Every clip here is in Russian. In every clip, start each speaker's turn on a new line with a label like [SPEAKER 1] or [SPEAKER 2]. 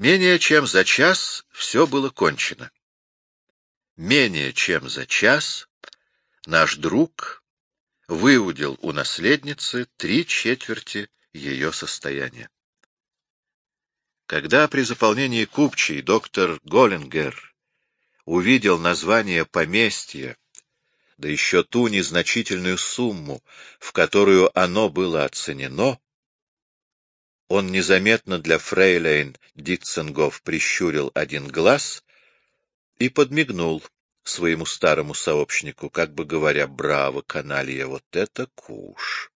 [SPEAKER 1] Менее чем за час все было кончено. Менее чем за час наш друг выудил у наследницы три четверти ее состояния. Когда при заполнении купчей доктор Голлингер увидел название поместья, да еще ту незначительную сумму, в которую оно было оценено, он незаметно для фрейлейн Дитцингов прищурил один глаз и подмигнул своему старому сообщнику, как бы говоря, «Браво, каналья, вот это куш!»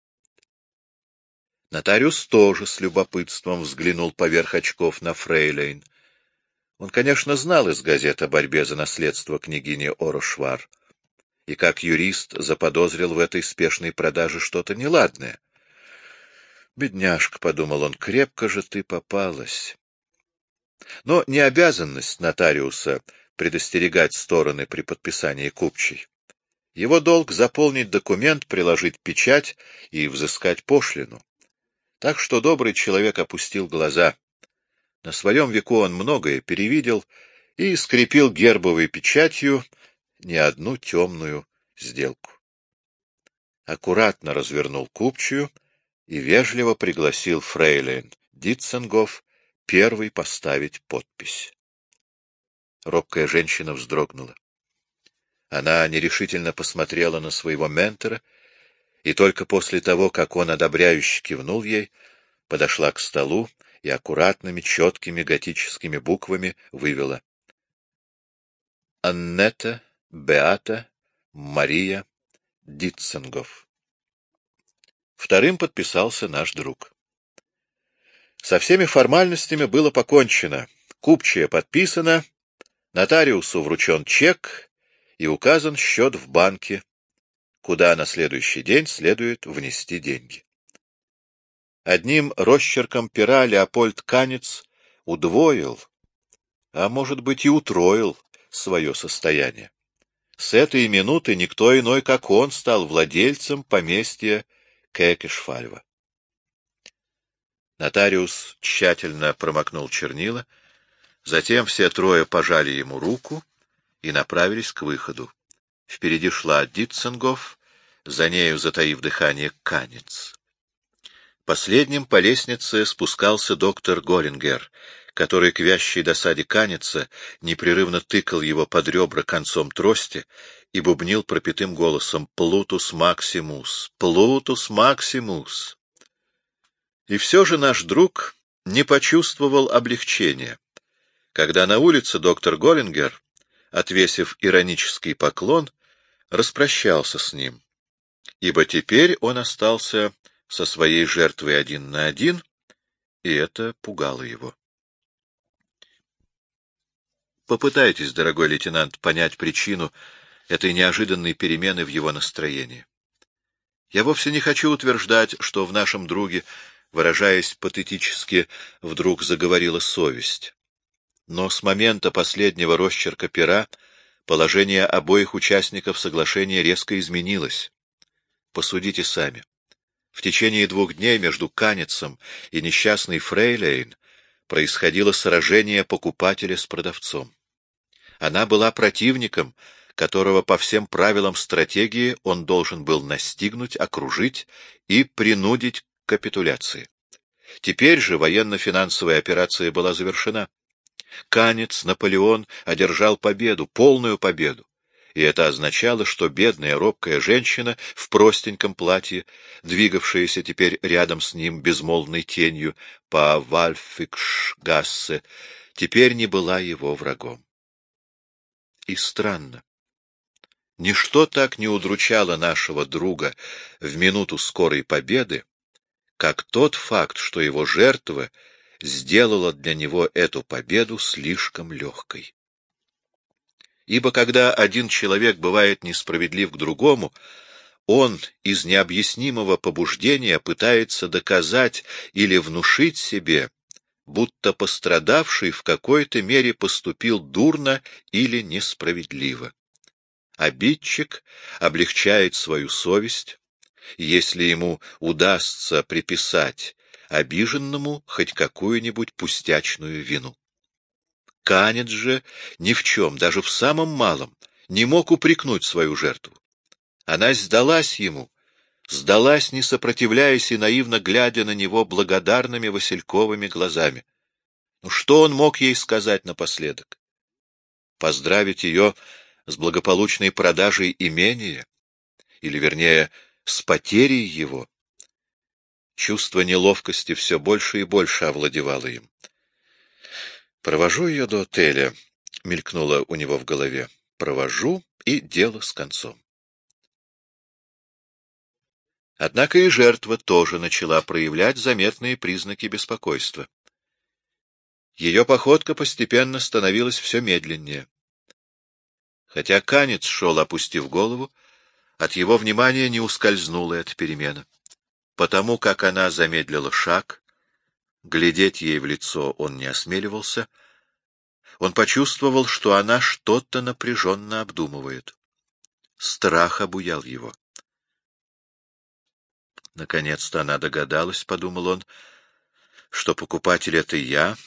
[SPEAKER 1] Нотариус тоже с любопытством взглянул поверх очков на фрейлейн. Он, конечно, знал из газет о борьбе за наследство княгини Орошвар, и как юрист заподозрил в этой спешной продаже что-то неладное. «Бедняжка», — подумал он, — «крепко же ты попалась». Но не обязанность нотариуса предостерегать стороны при подписании купчей. Его долг — заполнить документ, приложить печать и взыскать пошлину. Так что добрый человек опустил глаза. На своем веку он многое перевидел и скрепил гербовой печатью не одну темную сделку. Аккуратно развернул купчую и вежливо пригласил фрейлин Дитценгов первый поставить подпись. Робкая женщина вздрогнула. Она нерешительно посмотрела на своего ментора и только после того, как он одобряюще кивнул ей, подошла к столу и аккуратными, четкими готическими буквами вывела «Аннета Беата Мария Дитценгов». Вторым подписался наш друг. Со всеми формальностями было покончено. Купчая подписана, нотариусу вручен чек и указан счет в банке, куда на следующий день следует внести деньги. Одним росчерком пера Леопольд Канец удвоил, а может быть и утроил свое состояние. С этой минуты никто иной, как он, стал владельцем поместья Кекешфальва. Нотариус тщательно промокнул чернила, затем все трое пожали ему руку и направились к выходу. Впереди шла Дитценгов, за нею, затаив дыхание, Канец. Последним по лестнице спускался доктор Горингер, который к вящей досаде Канеца непрерывно тыкал его под ребра концом трости и бубнил пропитым голосом «Плутус Максимус! Плутус Максимус!». И все же наш друг не почувствовал облегчения, когда на улице доктор Голлингер, отвесив иронический поклон, распрощался с ним, ибо теперь он остался со своей жертвой один на один, и это пугало его. Попытайтесь, дорогой лейтенант, понять причину этой неожиданной перемены в его настроении. Я вовсе не хочу утверждать, что в нашем друге, выражаясь патетически, вдруг заговорила совесть. Но с момента последнего росчерка пера положение обоих участников соглашения резко изменилось. Посудите сами. В течение двух дней между Канецем и несчастной Фрейлейн происходило сражение покупателя с продавцом. Она была противником, которого по всем правилам стратегии он должен был настигнуть, окружить и принудить к капитуляции. Теперь же военно-финансовая операция была завершена. Канец, Наполеон одержал победу, полную победу. И это означало, что бедная робкая женщина в простеньком платье, двигавшаяся теперь рядом с ним безмолвной тенью по Вальфикшгассе, теперь не была его врагом. И странно. Ничто так не удручало нашего друга в минуту скорой победы, как тот факт, что его жертва — сделала для него эту победу слишком легкой. Ибо когда один человек бывает несправедлив к другому, он из необъяснимого побуждения пытается доказать или внушить себе, будто пострадавший в какой-то мере поступил дурно или несправедливо. Обидчик облегчает свою совесть, если ему удастся приписать обиженному хоть какую-нибудь пустячную вину. Канец же ни в чем, даже в самом малом, не мог упрекнуть свою жертву. Она сдалась ему, сдалась, не сопротивляясь и наивно глядя на него благодарными васильковыми глазами. Ну что он мог ей сказать напоследок? Поздравить ее с благополучной продажей имения? Или, вернее, с потерей его? Чувство неловкости все больше и больше овладевало им. «Провожу ее до отеля», — мелькнуло у него в голове. «Провожу, и дело с концом». Однако и жертва тоже начала проявлять заметные признаки беспокойства. Ее походка постепенно становилась все медленнее. Хотя Канец шел, опустив голову, от его внимания не ускользнула эта перемена. Потому как она замедлила шаг, глядеть ей в лицо он не осмеливался, он почувствовал, что она что-то напряженно обдумывает. Страх обуял его. Наконец-то она догадалась, — подумал он, — что покупатель — это я,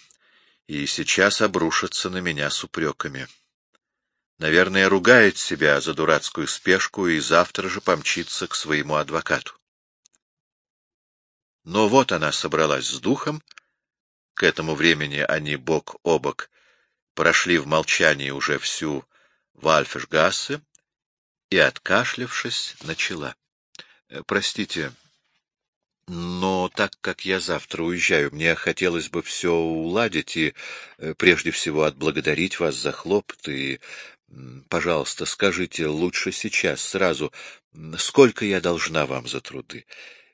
[SPEAKER 1] и сейчас обрушится на меня с упреками. Наверное, ругает себя за дурацкую спешку и завтра же помчится к своему адвокату. Но вот она собралась с духом. К этому времени они бок о бок прошли в молчании уже всю Вальфешгассе и, откашлявшись, начала. «Э, — Простите, но так как я завтра уезжаю, мне хотелось бы все уладить и, э, прежде всего, отблагодарить вас за хлопот и... Пожалуйста, скажите лучше сейчас, сразу, сколько я должна вам за труды?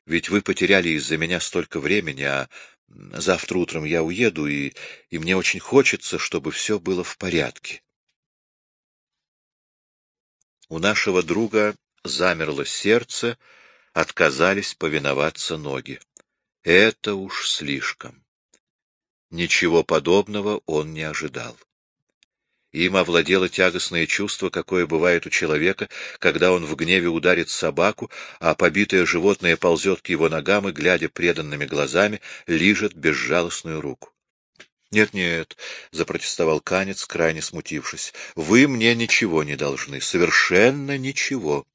[SPEAKER 1] Ведь вы потеряли из-за меня столько времени, а завтра утром я уеду, и, и мне очень хочется, чтобы все было в порядке. У нашего друга замерло сердце, отказались повиноваться ноги. Это уж слишком. Ничего подобного он не ожидал. Им овладело тягостное чувство, какое бывает у человека, когда он в гневе ударит собаку, а побитое животное ползет к его ногам и, глядя преданными глазами, лижет безжалостную руку. «Нет, нет», — запротестовал Канец, крайне смутившись, — «вы мне ничего не должны, совершенно ничего».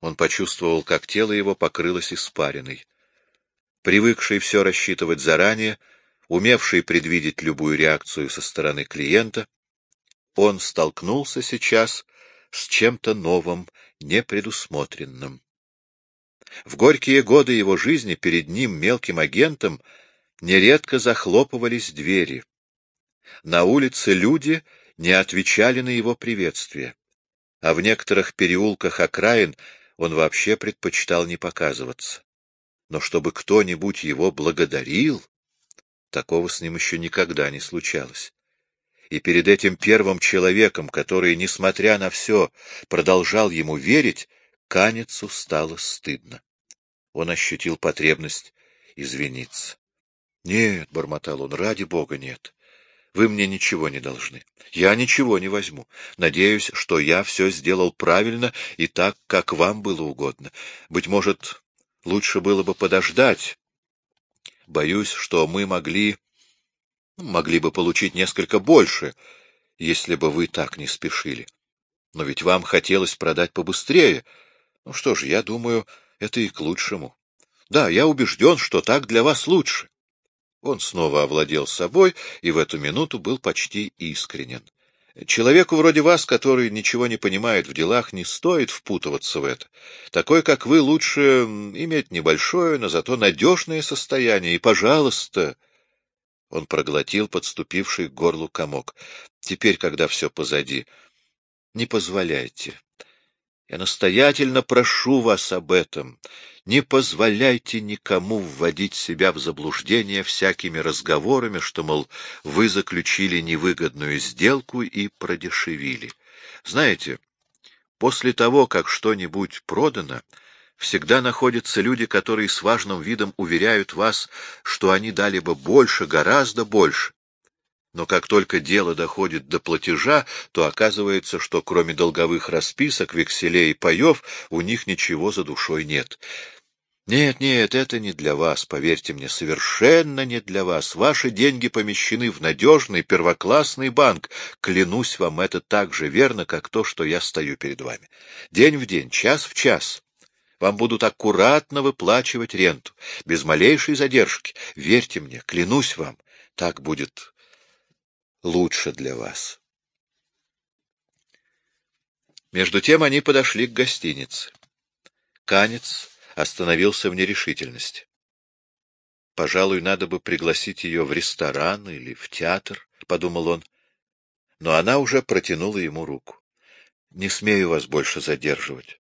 [SPEAKER 1] Он почувствовал, как тело его покрылось испариной. Привыкший все рассчитывать заранее, умевший предвидеть любую реакцию со стороны клиента, он столкнулся сейчас с чем-то новым, непредусмотренным. В горькие годы его жизни перед ним, мелким агентом, нередко захлопывались двери. На улице люди не отвечали на его приветствие, а в некоторых переулках окраин он вообще предпочитал не показываться. Но чтобы кто-нибудь его благодарил, такого с ним еще никогда не случалось. И перед этим первым человеком, который, несмотря на все, продолжал ему верить, Канецу стало стыдно. Он ощутил потребность извиниться. — Нет, — бормотал он, — ради бога нет. Вы мне ничего не должны. Я ничего не возьму. Надеюсь, что я все сделал правильно и так, как вам было угодно. Быть может, лучше было бы подождать. Боюсь, что мы могли... могли бы получить несколько больше, если бы вы так не спешили. Но ведь вам хотелось продать побыстрее. Ну что ж, я думаю, это и к лучшему. Да, я убежден, что так для вас лучше. Он снова овладел собой и в эту минуту был почти искренен. Человеку вроде вас, который ничего не понимает в делах, не стоит впутываться в это. Такой, как вы, лучше иметь небольшое, но зато надежное состояние. И, пожалуйста... Он проглотил подступивший к горлу комок. Теперь, когда все позади, не позволяйте. Я настоятельно прошу вас об этом. Не позволяйте никому вводить себя в заблуждение всякими разговорами, что, мол, вы заключили невыгодную сделку и продешевили. Знаете, после того, как что-нибудь продано, всегда находятся люди, которые с важным видом уверяют вас, что они дали бы больше, гораздо больше. Но как только дело доходит до платежа, то оказывается, что кроме долговых расписок, векселей и паев у них ничего за душой нет. Нет, нет, это не для вас, поверьте мне, совершенно не для вас. Ваши деньги помещены в надежный первоклассный банк. Клянусь вам, это так же верно, как то, что я стою перед вами. День в день, час в час. Вам будут аккуратно выплачивать ренту, без малейшей задержки. Верьте мне, клянусь вам, так будет лучше для вас. Между тем они подошли к гостинице. Канец остановился в нерешительности. Пожалуй, надо бы пригласить ее в ресторан или в театр, — подумал он. Но она уже протянула ему руку. — Не смею вас больше задерживать.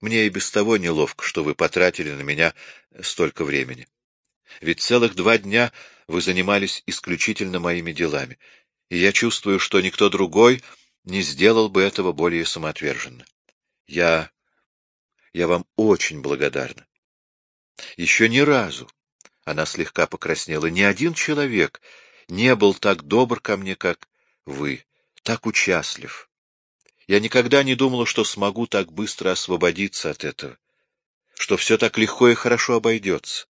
[SPEAKER 1] Мне и без того неловко, что вы потратили на меня столько времени. Ведь целых два дня вы занимались исключительно моими делами, и я чувствую, что никто другой не сделал бы этого более самоотверженно. Я я вам очень благодарна. Еще ни разу, она слегка покраснела, ни один человек не был так добр ко мне, как вы, так участлив. Я никогда не думала, что смогу так быстро освободиться от этого, что все так легко и хорошо обойдется.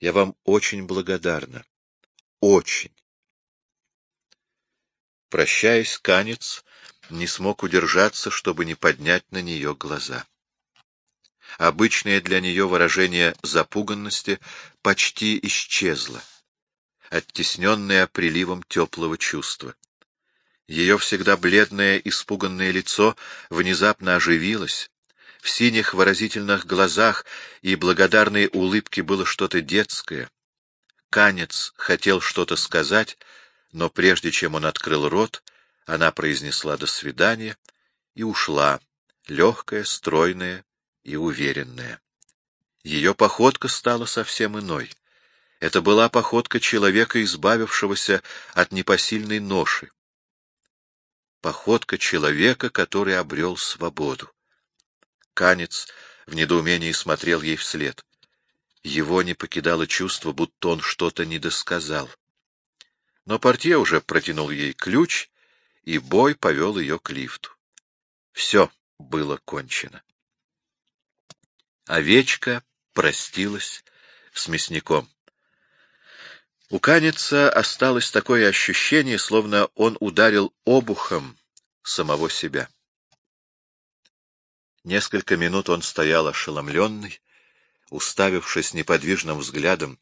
[SPEAKER 1] Я вам очень благодарна. Очень. Прощаясь, Канец не смог удержаться, чтобы не поднять на нее глаза. Обычное для нее выражение запуганности почти исчезло, оттесненное приливом теплого чувства. Ее всегда бледное, испуганное лицо внезапно оживилось. В синих выразительных глазах и благодарной улыбке было что-то детское. Канец хотел что-то сказать, но прежде чем он открыл рот, она произнесла «до свидания» и ушла, легкая, стройная, и уверенная. Ее походка стала совсем иной. Это была походка человека, избавившегося от непосильной ноши. Походка человека, который обрел свободу. Канец в недоумении смотрел ей вслед. Его не покидало чувство, будто он что-то недосказал. Но портье уже протянул ей ключ, и бой повел ее к лифту. Все было кончено. Овечка простилась с мясником. У Каница осталось такое ощущение, словно он ударил обухом самого себя. Несколько минут он стоял ошеломленный, уставившись неподвижным взглядом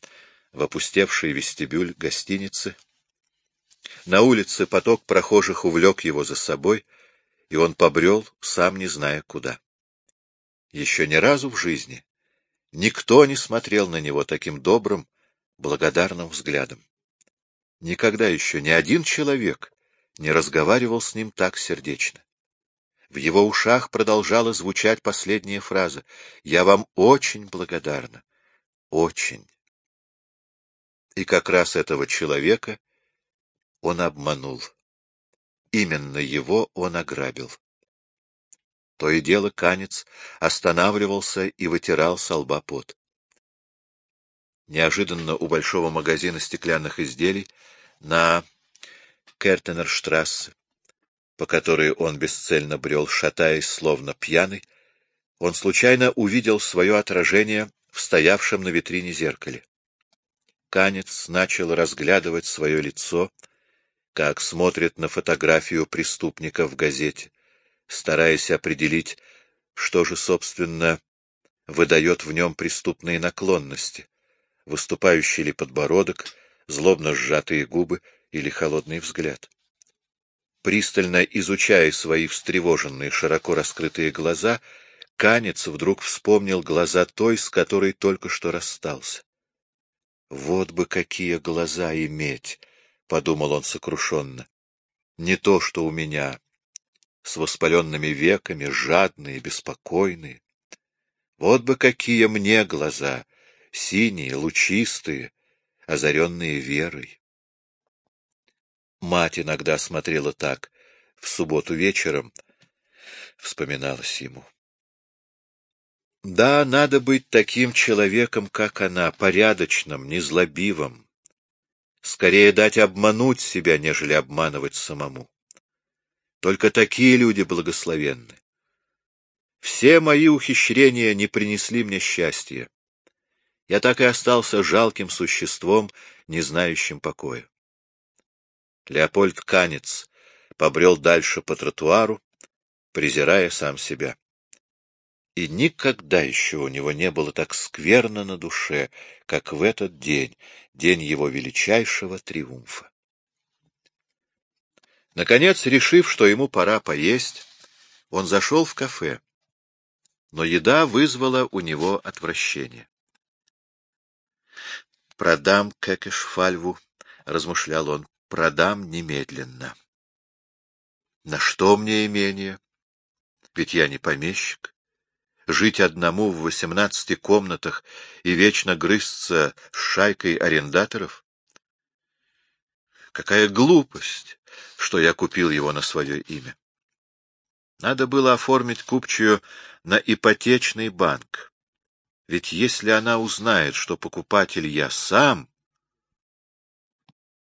[SPEAKER 1] в опустевший вестибюль гостиницы. На улице поток прохожих увлек его за собой, и он побрел, сам не зная куда. Еще ни разу в жизни никто не смотрел на него таким добрым, благодарным взглядом. Никогда еще ни один человек не разговаривал с ним так сердечно. В его ушах продолжала звучать последняя фраза «Я вам очень благодарна, очень». И как раз этого человека он обманул. Именно его он ограбил. То и дело канец останавливался и вытирал со лба пот. Неожиданно у большого магазина стеклянных изделий на Кертенерштрассе, по которой он бесцельно брел, шатаясь, словно пьяный, он случайно увидел свое отражение в стоявшем на витрине зеркале. Канец начал разглядывать свое лицо, как смотрит на фотографию преступника в газете стараясь определить, что же, собственно, выдает в нем преступные наклонности, выступающий ли подбородок, злобно сжатые губы или холодный взгляд. Пристально изучая свои встревоженные, широко раскрытые глаза, Канец вдруг вспомнил глаза той, с которой только что расстался. «Вот бы какие глаза иметь!» — подумал он сокрушенно. «Не то, что у меня, с воспаленными веками, жадные, беспокойные. Вот бы какие мне глаза, синие, лучистые, озаренные верой. Мать иногда смотрела так, в субботу вечером, вспоминалось ему. Да, надо быть таким человеком, как она, порядочным, незлобивым. Скорее дать обмануть себя, нежели обманывать самому. Только такие люди благословенны. Все мои ухищрения не принесли мне счастья. Я так и остался жалким существом, не знающим покоя. Леопольд Канец побрел дальше по тротуару, презирая сам себя. И никогда еще у него не было так скверно на душе, как в этот день, день его величайшего триумфа. Наконец, решив, что ему пора поесть, он зашел в кафе. Но еда вызвала у него отвращение. «Продам Кекешфальву», — размышлял он, — «продам немедленно». «На что мне имение? Ведь я не помещик. Жить одному в восемнадцати комнатах и вечно грызться с шайкой арендаторов? Какая глупость, что я купил его на свое имя. Надо было оформить купчую на ипотечный банк. Ведь если она узнает, что покупатель я сам...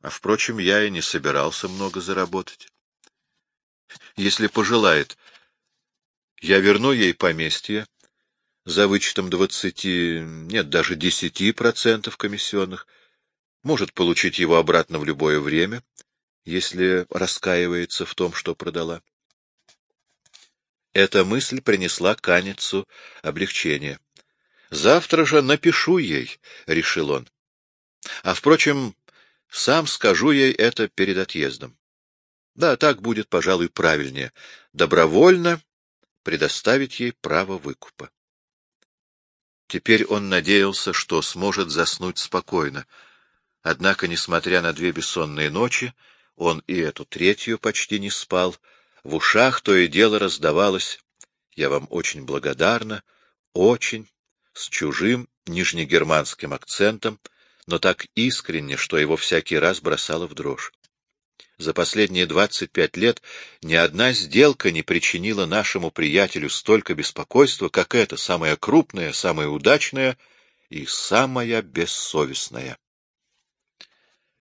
[SPEAKER 1] А, впрочем, я и не собирался много заработать. Если пожелает, я верну ей поместье за вычетом двадцати, нет, даже десяти процентов комиссионных, может получить его обратно в любое время, если раскаивается в том, что продала. Эта мысль принесла Каницу облегчение. «Завтра же напишу ей», — решил он. «А, впрочем, сам скажу ей это перед отъездом. Да, так будет, пожалуй, правильнее. Добровольно предоставить ей право выкупа». Теперь он надеялся, что сможет заснуть спокойно. Однако, несмотря на две бессонные ночи, он и эту третью почти не спал, — в ушах то и дело раздавалось «Я вам очень благодарна, очень», с чужим нижнегерманским акцентом, но так искренне, что его всякий раз бросало в дрожь. За последние двадцать пять лет ни одна сделка не причинила нашему приятелю столько беспокойства, как эта, самая крупная, самая удачная и самая бессовестная.